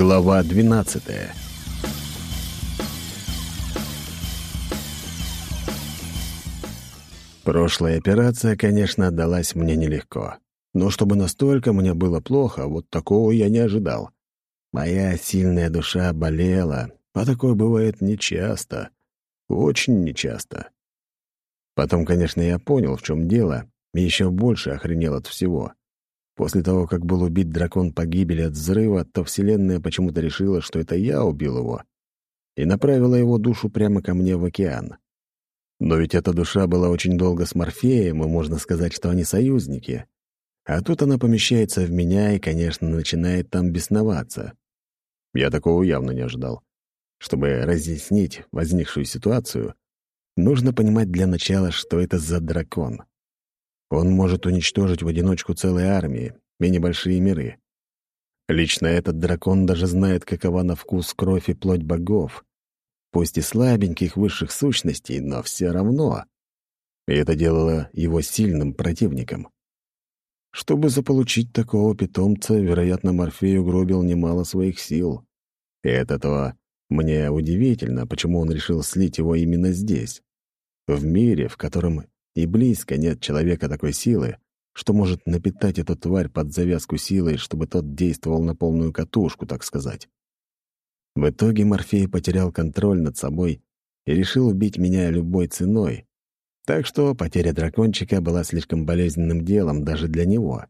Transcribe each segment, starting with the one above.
Глава 12 Прошлая операция, конечно, далась мне нелегко. Но чтобы настолько мне было плохо, вот такого я не ожидал. Моя сильная душа болела, а такое бывает нечасто. Очень нечасто. Потом, конечно, я понял, в чем дело, и еще больше охренел от всего. После того, как был убит дракон погибели от взрыва, то Вселенная почему-то решила, что это я убил его, и направила его душу прямо ко мне в океан. Но ведь эта душа была очень долго с Морфеем, и можно сказать, что они союзники. А тут она помещается в меня и, конечно, начинает там бесноваться. Я такого явно не ожидал. Чтобы разъяснить возникшую ситуацию, нужно понимать для начала, что это за дракон. Он может уничтожить в одиночку целые армии и небольшие миры. Лично этот дракон даже знает, какова на вкус кровь и плоть богов. Пусть и слабеньких высших сущностей, но все равно. И это делало его сильным противником. Чтобы заполучить такого питомца, вероятно, Морфей угробил немало своих сил. И от этого мне удивительно, почему он решил слить его именно здесь. В мире, в котором и близко нет человека такой силы, что может напитать эту тварь под завязку силой, чтобы тот действовал на полную катушку, так сказать. В итоге Морфей потерял контроль над собой и решил убить меня любой ценой. Так что потеря дракончика была слишком болезненным делом даже для него.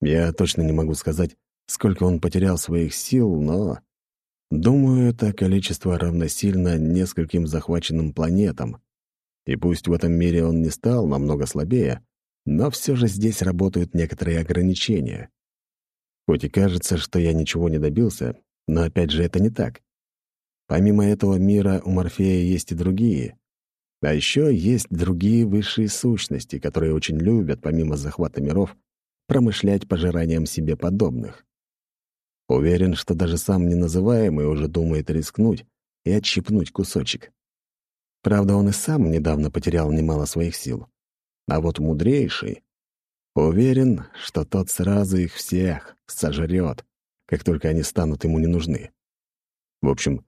Я точно не могу сказать, сколько он потерял своих сил, но... Думаю, это количество равносильно нескольким захваченным планетам. И пусть в этом мире он не стал намного слабее, но все же здесь работают некоторые ограничения. Хоть и кажется, что я ничего не добился, но опять же это не так. Помимо этого мира у Морфея есть и другие. А еще есть другие высшие сущности, которые очень любят, помимо захвата миров, промышлять пожиранием себе подобных. Уверен, что даже сам неназываемый уже думает рискнуть и отщипнуть кусочек. Правда, он и сам недавно потерял немало своих сил. А вот мудрейший... Уверен, что тот сразу их всех сожрет, как только они станут ему не нужны. В общем,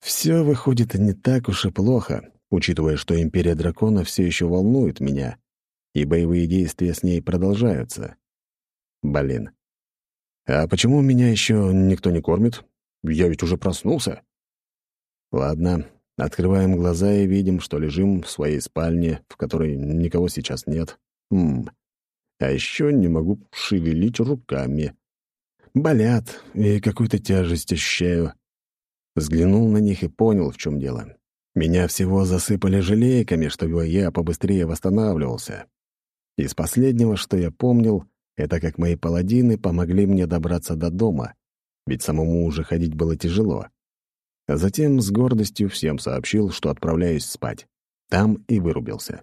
все выходит не так уж и плохо, учитывая, что Империя Дракона все еще волнует меня, и боевые действия с ней продолжаются. Блин. А почему меня еще никто не кормит? Я ведь уже проснулся. Ладно, Открываем глаза и видим, что лежим в своей спальне, в которой никого сейчас нет. Ммм. А еще не могу шевелить руками. Болят, и какую-то тяжесть ощущаю. Взглянул на них и понял, в чем дело. Меня всего засыпали желейками, чтобы я побыстрее восстанавливался. Из последнего, что я помнил, это как мои паладины помогли мне добраться до дома, ведь самому уже ходить было тяжело а затем с гордостью всем сообщил, что отправляюсь спать. Там и вырубился.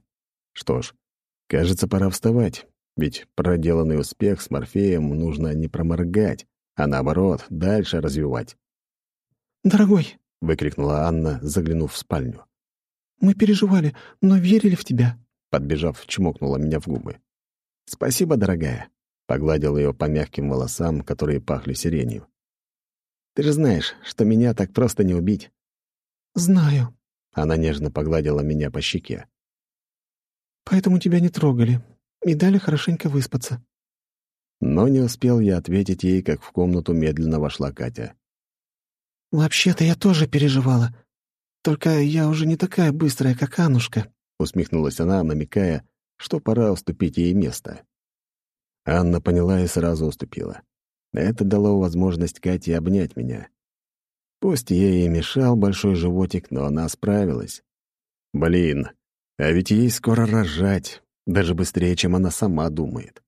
Что ж, кажется, пора вставать, ведь проделанный успех с Морфеем нужно не проморгать, а наоборот, дальше развивать. «Дорогой!» — выкрикнула Анна, заглянув в спальню. «Мы переживали, но верили в тебя!» Подбежав, чмокнула меня в губы. «Спасибо, дорогая!» — погладил ее по мягким волосам, которые пахли сиренью. Ты же знаешь, что меня так просто не убить». «Знаю». Она нежно погладила меня по щеке. «Поэтому тебя не трогали и дали хорошенько выспаться». Но не успел я ответить ей, как в комнату медленно вошла Катя. «Вообще-то я тоже переживала. Только я уже не такая быстрая, как Аннушка», — усмехнулась она, намекая, что пора уступить ей место. Анна поняла и сразу уступила. Это дало возможность Кате обнять меня. Пусть ей и мешал большой животик, но она справилась. Блин, а ведь ей скоро рожать, даже быстрее, чем она сама думает.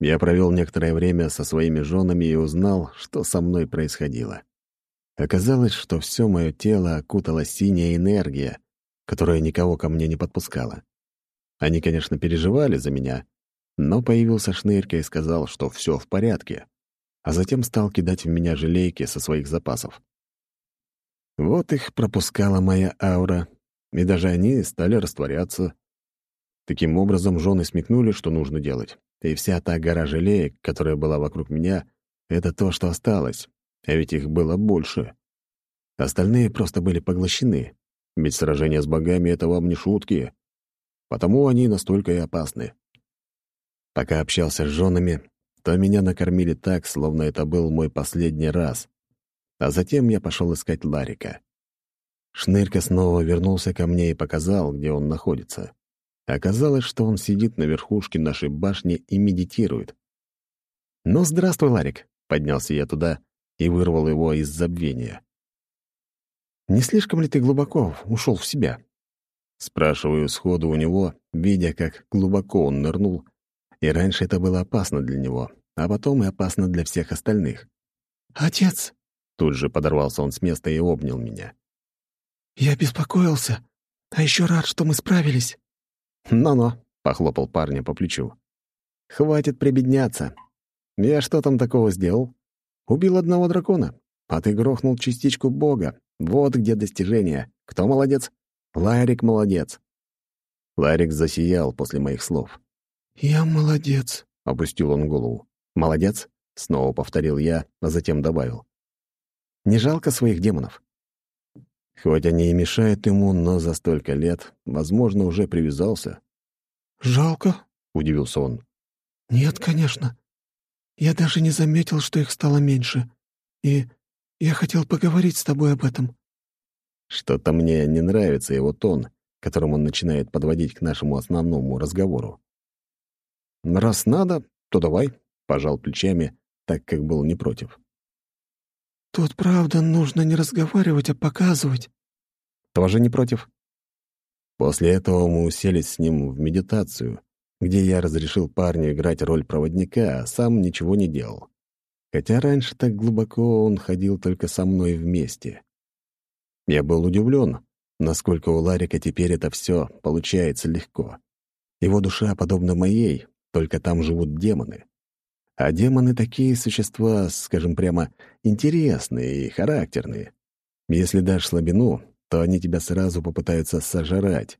Я провел некоторое время со своими женами и узнал, что со мной происходило. Оказалось, что все мое тело окутала синяя энергия, которая никого ко мне не подпускала. Они, конечно, переживали за меня, но появился Шнырька и сказал, что все в порядке, а затем стал кидать в меня желейки со своих запасов. Вот их пропускала моя аура, и даже они стали растворяться. Таким образом, жены смекнули, что нужно делать, и вся та гора желеек, которая была вокруг меня, — это то, что осталось, а ведь их было больше. Остальные просто были поглощены, ведь сражение с богами — это вам не шутки. Потому они настолько и опасны. Пока общался с женами, то меня накормили так, словно это был мой последний раз. А затем я пошел искать Ларика. Шнырька снова вернулся ко мне и показал, где он находится. Оказалось, что он сидит на верхушке нашей башни и медитирует. «Ну, здравствуй, Ларик!» — поднялся я туда и вырвал его из забвения. «Не слишком ли ты глубоко ушел в себя?» Спрашиваю сходу у него, видя, как глубоко он нырнул, и раньше это было опасно для него, а потом и опасно для всех остальных. «Отец!» — тут же подорвался он с места и обнял меня. «Я беспокоился, а еще рад, что мы справились». «Но-но», — похлопал парня по плечу. «Хватит прибедняться. Я что там такого сделал? Убил одного дракона, а ты грохнул частичку бога. Вот где достижение. Кто молодец? Ларик молодец». Ларик засиял после моих слов. «Я молодец», — опустил он голову. «Молодец?» — снова повторил я, а затем добавил. «Не жалко своих демонов?» Хоть они и мешают ему, но за столько лет, возможно, уже привязался. «Жалко?» — удивился он. «Нет, конечно. Я даже не заметил, что их стало меньше. И я хотел поговорить с тобой об этом». Что-то мне не нравится его тон, которым он начинает подводить к нашему основному разговору. «Раз надо, то давай», — пожал плечами, так как был не против. «Тут, правда, нужно не разговаривать, а показывать». «Тоже не против?» После этого мы уселись с ним в медитацию, где я разрешил парню играть роль проводника, а сам ничего не делал. Хотя раньше так глубоко он ходил только со мной вместе. Я был удивлен, насколько у Ларика теперь это все получается легко. Его душа подобна моей, только там живут демоны. А демоны — такие существа, скажем прямо, интересные и характерные. Если дашь слабину, то они тебя сразу попытаются сожрать.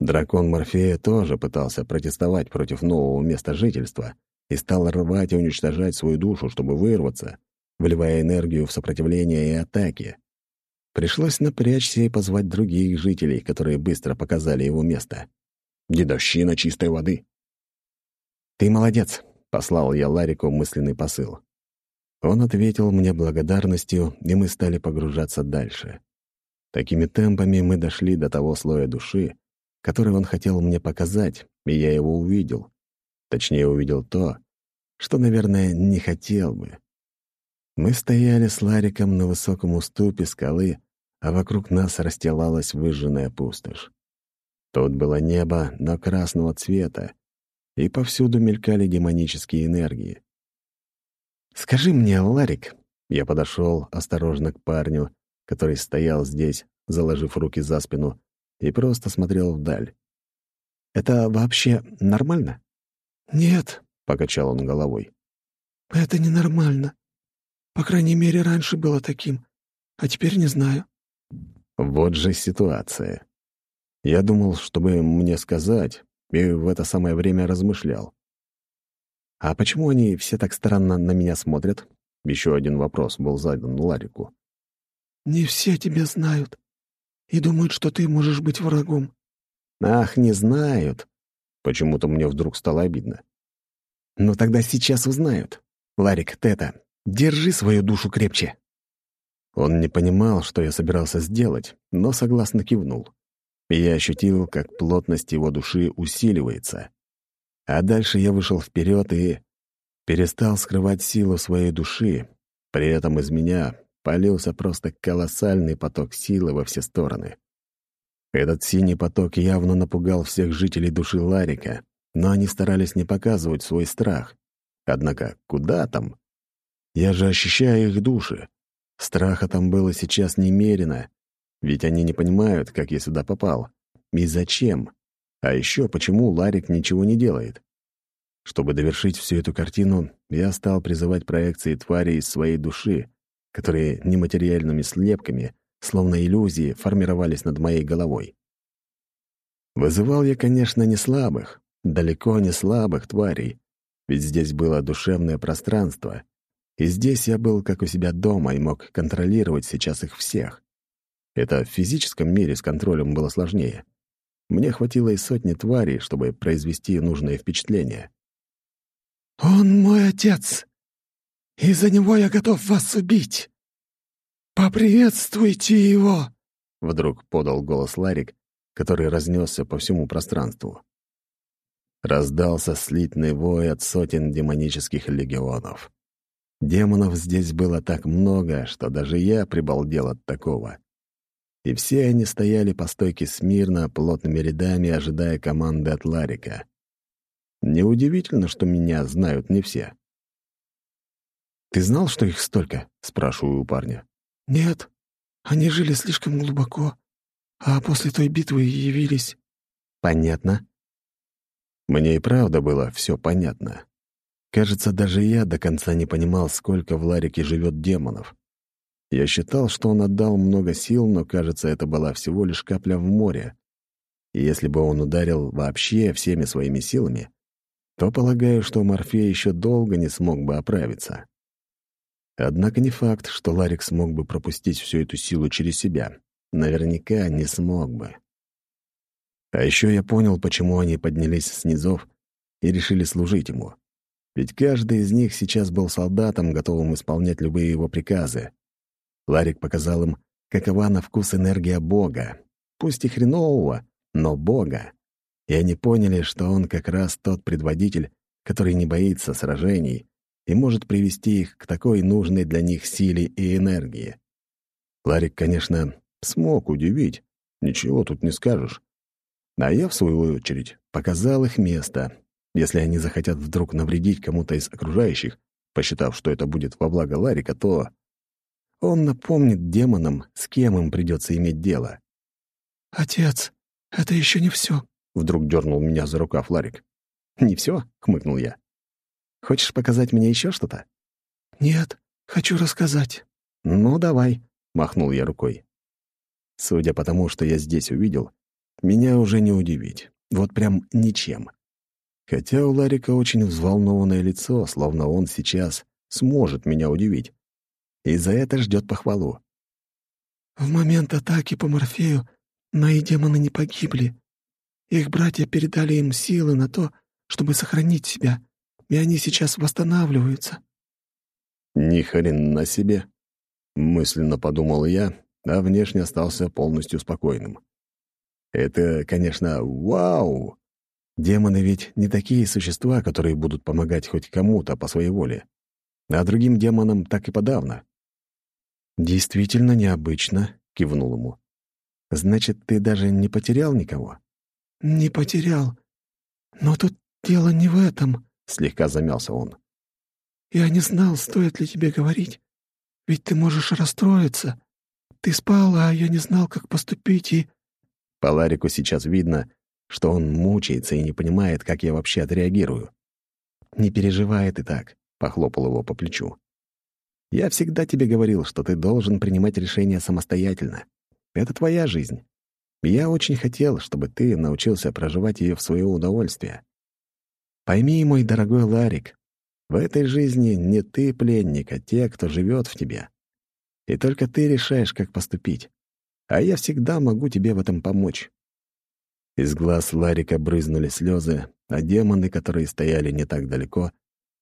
Дракон Морфея тоже пытался протестовать против нового места жительства и стал рвать и уничтожать свою душу, чтобы вырваться, вливая энергию в сопротивление и атаки. Пришлось напрячься и позвать других жителей, которые быстро показали его место. Дедовщина чистой воды. «Ты молодец», Послал я Ларику мысленный посыл. Он ответил мне благодарностью, и мы стали погружаться дальше. Такими темпами мы дошли до того слоя души, который он хотел мне показать, и я его увидел. Точнее, увидел то, что, наверное, не хотел бы. Мы стояли с Лариком на высоком уступе скалы, а вокруг нас расстилалась выжженная пустошь. Тут было небо, но красного цвета, и повсюду мелькали демонические энергии. «Скажи мне, Ларик...» Я подошел осторожно к парню, который стоял здесь, заложив руки за спину, и просто смотрел вдаль. «Это вообще нормально?» «Нет», — покачал он головой. «Это ненормально. По крайней мере, раньше было таким, а теперь не знаю». Вот же ситуация. Я думал, чтобы мне сказать, и в это самое время размышлял. «А почему они все так странно на меня смотрят?» Еще один вопрос был задан Ларику. «Не все тебя знают и думают, что ты можешь быть врагом». «Ах, не знают!» Почему-то мне вдруг стало обидно. «Ну тогда сейчас узнают. Ларик, ты это, держи свою душу крепче». Он не понимал, что я собирался сделать, но согласно кивнул и я ощутил, как плотность его души усиливается. А дальше я вышел вперед и перестал скрывать силу своей души, при этом из меня полился просто колоссальный поток силы во все стороны. Этот синий поток явно напугал всех жителей души Ларика, но они старались не показывать свой страх. Однако куда там? Я же ощущаю их души. Страха там было сейчас немерено, ведь они не понимают, как я сюда попал. И зачем? А еще почему Ларик ничего не делает? Чтобы довершить всю эту картину, я стал призывать проекции твари из своей души, которые нематериальными слепками, словно иллюзии, формировались над моей головой. Вызывал я, конечно, не слабых, далеко не слабых тварей, Ведь здесь было душевное пространство, и здесь я был как у себя дома и мог контролировать сейчас их всех. Это в физическом мире с контролем было сложнее. Мне хватило и сотни тварей, чтобы произвести нужное впечатление. «Он мой отец, и за него я готов вас убить. Поприветствуйте его!» Вдруг подал голос Ларик, который разнесся по всему пространству. Раздался слитный вой от сотен демонических легионов. Демонов здесь было так много, что даже я прибалдел от такого и все они стояли по стойке смирно, плотными рядами, ожидая команды от Ларика. Неудивительно, что меня знают не все. «Ты знал, что их столько?» — спрашиваю у парня. «Нет, они жили слишком глубоко, а после той битвы явились». «Понятно». Мне и правда было все понятно. Кажется, даже я до конца не понимал, сколько в Ларике живет демонов. Я считал, что он отдал много сил, но, кажется, это была всего лишь капля в море. И если бы он ударил вообще всеми своими силами, то полагаю, что Морфей еще долго не смог бы оправиться. Однако не факт, что Ларик смог бы пропустить всю эту силу через себя. Наверняка не смог бы. А еще я понял, почему они поднялись с низов и решили служить ему. Ведь каждый из них сейчас был солдатом, готовым исполнять любые его приказы. Ларик показал им, какова на вкус энергия Бога. Пусть и хренового, но Бога. И они поняли, что он как раз тот предводитель, который не боится сражений и может привести их к такой нужной для них силе и энергии. Ларик, конечно, смог удивить, ничего тут не скажешь. А я, в свою очередь, показал их место. Если они захотят вдруг навредить кому-то из окружающих, посчитав, что это будет во благо Ларика, то он напомнит демонам, с кем им придется иметь дело. «Отец, это еще не все», — вдруг дернул меня за рукав Ларик. «Не все?» — хмыкнул я. «Хочешь показать мне еще что-то?» «Нет, хочу рассказать». «Ну, давай», — махнул я рукой. Судя по тому, что я здесь увидел, меня уже не удивить. Вот прям ничем. Хотя у Ларика очень взволнованное лицо, словно он сейчас сможет меня удивить и за это ждет похвалу. В момент атаки по Морфею мои демоны не погибли. Их братья передали им силы на то, чтобы сохранить себя, и они сейчас восстанавливаются. Ни хрена себе, мысленно подумал я, а внешне остался полностью спокойным. Это, конечно, вау! Демоны ведь не такие существа, которые будут помогать хоть кому-то по своей воле. А другим демонам так и подавно. «Действительно необычно», — кивнул ему. «Значит, ты даже не потерял никого?» «Не потерял. Но тут дело не в этом», — слегка замялся он. «Я не знал, стоит ли тебе говорить. Ведь ты можешь расстроиться. Ты спал, а я не знал, как поступить, и...» По Ларику сейчас видно, что он мучается и не понимает, как я вообще отреагирую. «Не переживай ты так», — похлопал его по плечу. Я всегда тебе говорил, что ты должен принимать решения самостоятельно. Это твоя жизнь. Я очень хотел, чтобы ты научился проживать ее в свое удовольствие. Пойми, мой дорогой Ларик, в этой жизни не ты пленник, а те, кто живет в тебе. И только ты решаешь, как поступить. А я всегда могу тебе в этом помочь. Из глаз Ларика брызнули слезы, а демоны, которые стояли не так далеко,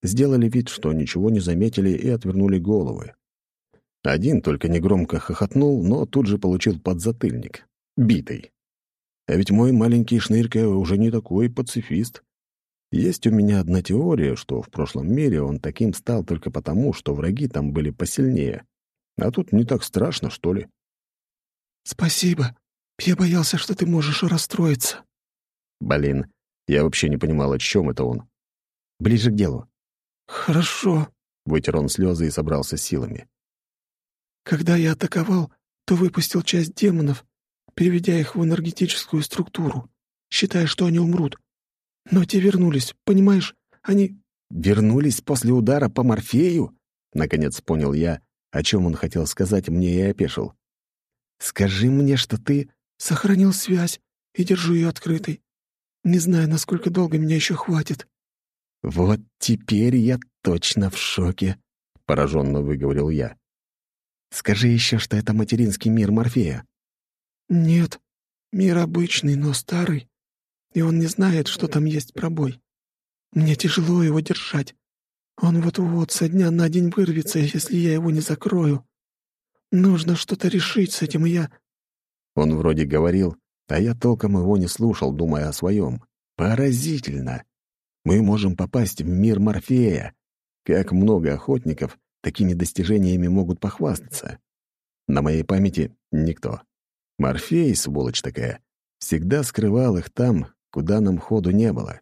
сделали вид, что ничего не заметили и отвернули головы. Один только негромко хохотнул, но тут же получил подзатыльник. Битый. А ведь мой маленький шнырька уже не такой пацифист. Есть у меня одна теория, что в прошлом мире он таким стал только потому, что враги там были посильнее. А тут не так страшно, что ли? «Спасибо. Я боялся, что ты можешь расстроиться». Блин, я вообще не понимал, о чем это он. Ближе к делу. «Хорошо», — вытер он слезы и собрался силами. «Когда я атаковал, то выпустил часть демонов, переведя их в энергетическую структуру, считая, что они умрут. Но те вернулись, понимаешь? Они...» «Вернулись после удара по Морфею?» Наконец понял я, о чем он хотел сказать мне и опешил. «Скажи мне, что ты...» «Сохранил связь и держу ее открытой. Не знаю, насколько долго меня еще хватит». «Вот теперь я точно в шоке», — пораженно выговорил я. «Скажи еще, что это материнский мир Морфея». «Нет, мир обычный, но старый, и он не знает, что там есть пробой. Мне тяжело его держать. Он вот-вот со дня на день вырвется, если я его не закрою. Нужно что-то решить с этим, я...» Он вроде говорил, а я толком его не слушал, думая о своем. «Поразительно! Мы можем попасть в мир Морфея. Как много охотников такими достижениями могут похвастаться. На моей памяти никто. Морфей, сволочь такая, всегда скрывал их там, куда нам ходу не было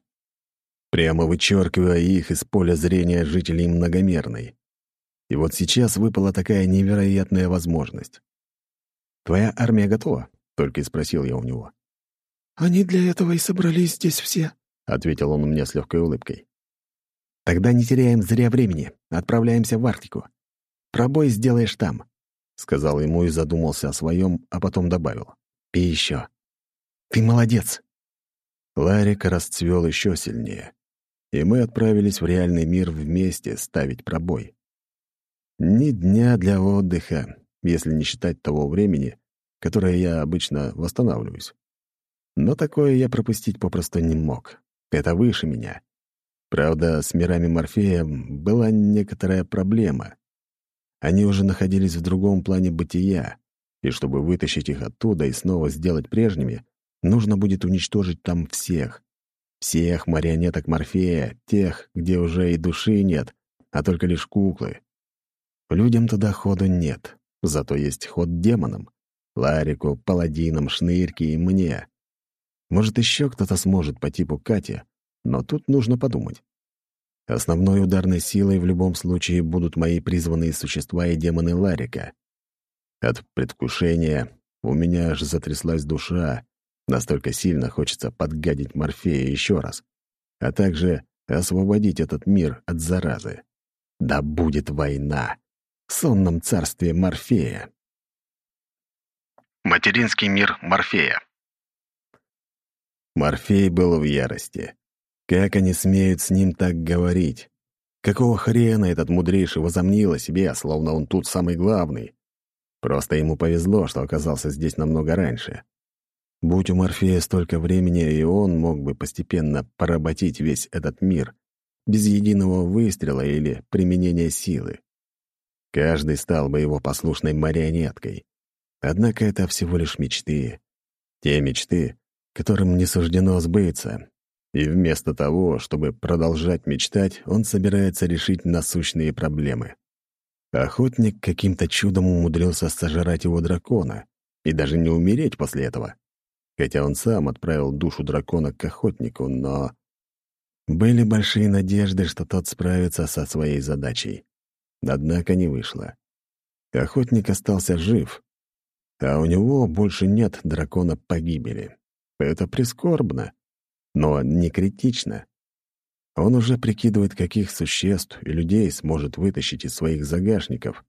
прямо вычеркивая их из поля зрения жителей многомерной. И вот сейчас выпала такая невероятная возможность. «Твоя армия готова?» — только и спросил я у него. «Они для этого и собрались здесь все», — ответил он мне с легкой улыбкой. «Тогда не теряем зря времени, отправляемся в Арктику. Пробой сделаешь там», — сказал ему и задумался о своем, а потом добавил. «И еще. Ты молодец!» Ларик расцвел еще сильнее и мы отправились в реальный мир вместе ставить пробой. Ни дня для отдыха, если не считать того времени, которое я обычно восстанавливаюсь. Но такое я пропустить попросту не мог. Это выше меня. Правда, с мирами Морфея была некоторая проблема. Они уже находились в другом плане бытия, и чтобы вытащить их оттуда и снова сделать прежними, нужно будет уничтожить там всех, всех марионеток Морфея, тех, где уже и души нет, а только лишь куклы. Людям туда ходу нет, зато есть ход демонам. Ларику, паладинам, шнырьке и мне. Может, еще кто-то сможет по типу Кати, но тут нужно подумать. Основной ударной силой в любом случае будут мои призванные существа и демоны Ларика. От предвкушения у меня аж затряслась душа, Настолько сильно хочется подгадить Морфея еще раз, а также освободить этот мир от заразы. Да будет война в сонном царстве Морфея. Материнский мир Морфея Морфей был в ярости. Как они смеют с ним так говорить? Какого хрена этот мудрейший возомнил о себе, словно он тут самый главный? Просто ему повезло, что оказался здесь намного раньше. Будь у Морфея столько времени, и он мог бы постепенно поработить весь этот мир, без единого выстрела или применения силы. Каждый стал бы его послушной марионеткой. Однако это всего лишь мечты. Те мечты, которым не суждено сбыться. И вместо того, чтобы продолжать мечтать, он собирается решить насущные проблемы. Охотник каким-то чудом умудрился сожрать его дракона и даже не умереть после этого хотя он сам отправил душу дракона к охотнику, но... Были большие надежды, что тот справится со своей задачей. Однако не вышло. Охотник остался жив, а у него больше нет дракона погибели. Это прискорбно, но не критично. Он уже прикидывает, каких существ и людей сможет вытащить из своих загашников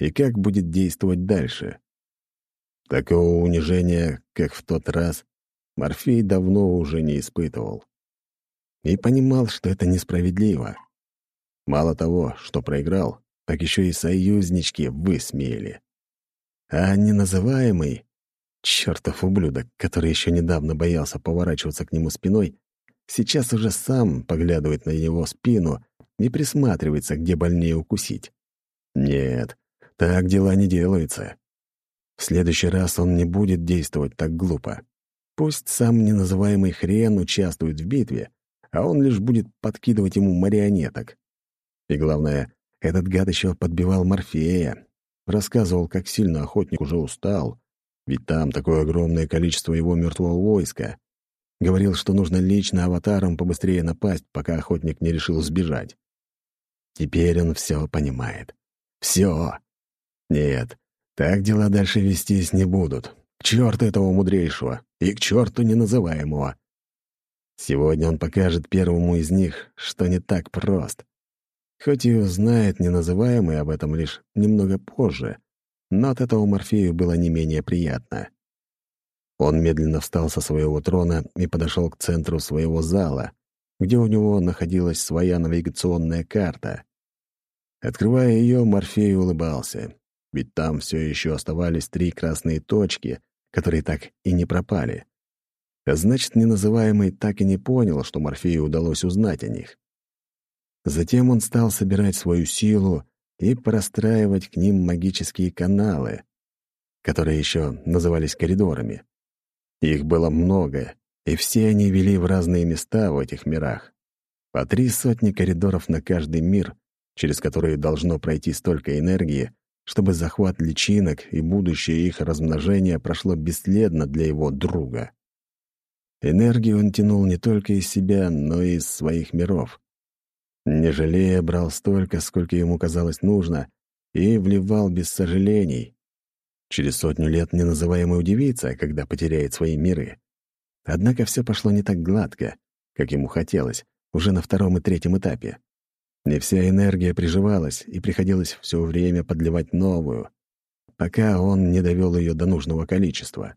и как будет действовать дальше. Такого унижения, как в тот раз, Морфей давно уже не испытывал. И понимал, что это несправедливо. Мало того, что проиграл, так еще и союзнички высмеяли. А неназываемый, чертов ублюдок, который еще недавно боялся поворачиваться к нему спиной, сейчас уже сам поглядывает на его спину и присматривается, где больнее укусить. Нет, так дела не делаются. В следующий раз он не будет действовать так глупо. Пусть сам неназываемый хрен участвует в битве, а он лишь будет подкидывать ему марионеток. И главное, этот гад еще подбивал Морфея. Рассказывал, как сильно охотник уже устал, ведь там такое огромное количество его мертвого войска. Говорил, что нужно лично аватаром побыстрее напасть, пока охотник не решил сбежать. Теперь он все понимает. Все. Нет, так дела дальше вестись не будут. К черту этого мудрейшего и к черту неназываемого. Сегодня он покажет первому из них, что не так прост. Хоть и узнает неназываемый об этом лишь немного позже, но от этого Морфею было не менее приятно. Он медленно встал со своего трона и подошел к центру своего зала, где у него находилась своя навигационная карта. Открывая ее, Морфей улыбался, ведь там все еще оставались три красные точки, которые так и не пропали. Значит, неназываемый так и не понял, что Морфею удалось узнать о них. Затем он стал собирать свою силу и простраивать к ним магические каналы, которые еще назывались коридорами. Их было много, и все они вели в разные места в этих мирах. По три сотни коридоров на каждый мир, через которые должно пройти столько энергии, чтобы захват личинок и будущее их размножения прошло бесследно для его друга. Энергию он тянул не только из себя, но и из своих миров. Не жалея, брал столько, сколько ему казалось нужно, и вливал без сожалений. Через сотню лет неназываемый удивится, когда потеряет свои миры. Однако все пошло не так гладко, как ему хотелось, уже на втором и третьем этапе. Не вся энергия приживалась, и приходилось все время подливать новую, пока он не довел ее до нужного количества.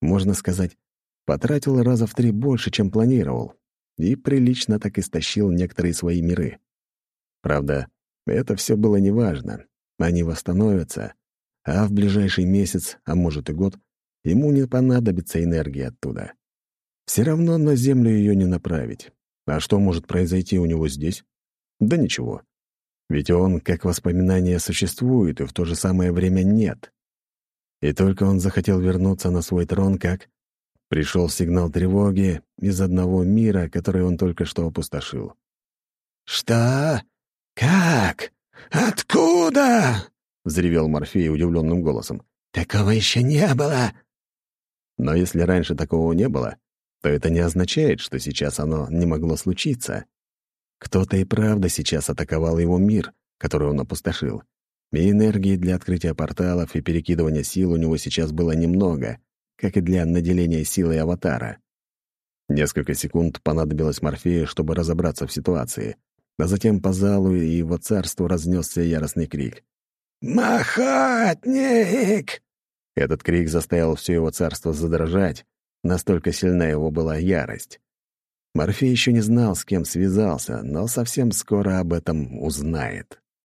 Можно сказать, потратил раза в три больше, чем планировал, и прилично так истощил некоторые свои миры. Правда, это все было неважно. Они восстановятся, а в ближайший месяц, а может и год, ему не понадобится энергия оттуда. Все равно на Землю ее не направить. А что может произойти у него здесь? Да ничего. Ведь он, как воспоминание, существует, и в то же самое время нет. И только он захотел вернуться на свой трон, как пришел сигнал тревоги из одного мира, который он только что опустошил. «Что? Как? Откуда?» — взревел Морфей удивленным голосом. «Такого еще не было!» Но если раньше такого не было, то это не означает, что сейчас оно не могло случиться. Кто-то и правда сейчас атаковал его мир, который он опустошил. И энергии для открытия порталов и перекидывания сил у него сейчас было немного, как и для наделения силой аватара. Несколько секунд понадобилось Морфею, чтобы разобраться в ситуации, а затем по залу и его царству разнесся яростный крик. «Махатник!» Этот крик заставил все его царство задрожать, настолько сильна его была ярость. Морфей еще не знал, с кем связался, но совсем скоро об этом узнает.